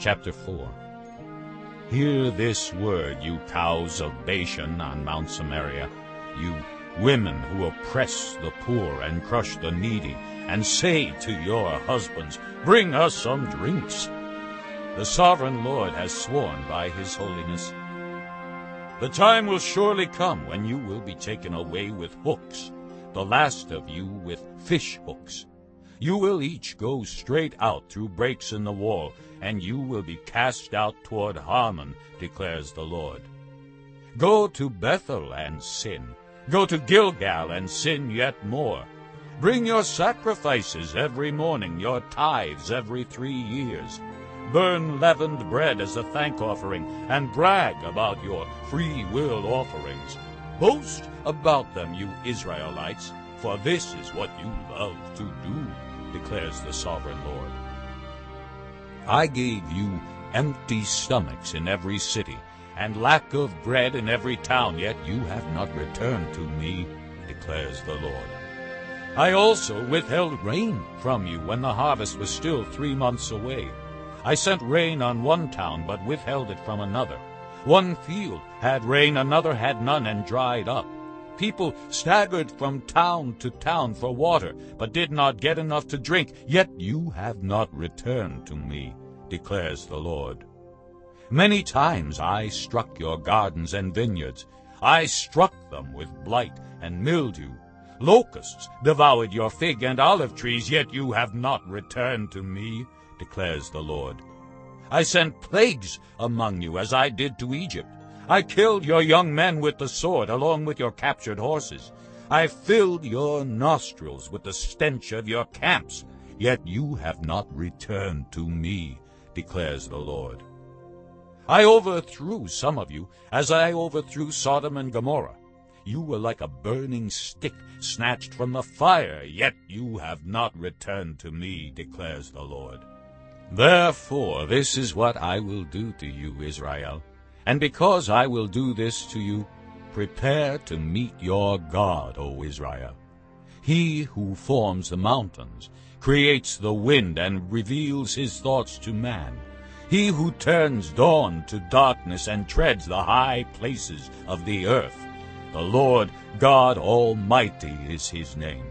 Chapter 4 Hear this word, you cows of Bashan on Mount Samaria, you women who oppress the poor and crush the needy, and say to your husbands, Bring us some drinks. The sovereign Lord has sworn by his holiness. The time will surely come when you will be taken away with hooks, the last of you with fish hooks. You will each go straight out through breaks in the wall, and you will be cast out toward Harmon, declares the Lord. Go to Bethel and sin. Go to Gilgal and sin yet more. Bring your sacrifices every morning, your tithes every three years. Burn leavened bread as a thank offering, and brag about your free will offerings. Boast about them, you Israelites, for this is what you love to do, declares the sovereign Lord. I gave you empty stomachs in every city, and lack of bread in every town, yet you have not returned to me, declares the Lord. I also withheld rain from you when the harvest was still three months away. I sent rain on one town, but withheld it from another. One field had rain, another had none, and dried up. People staggered from town to town for water, but did not get enough to drink. Yet you have not returned to me, declares the Lord. Many times I struck your gardens and vineyards. I struck them with blight and mildew. Locusts devoured your fig and olive trees, yet you have not returned to me, declares the Lord. I sent plagues among you, as I did to Egypt. I killed your young men with the sword, along with your captured horses. I filled your nostrils with the stench of your camps, yet you have not returned to me, declares the Lord. I overthrew some of you, as I overthrew Sodom and Gomorrah. You were like a burning stick snatched from the fire, yet you have not returned to me, declares the Lord. Therefore this is what I will do to you, Israel. And because I will do this to you, prepare to meet your God, O Israel. He who forms the mountains, creates the wind, and reveals his thoughts to man. He who turns dawn to darkness and treads the high places of the earth. The Lord God Almighty is his name.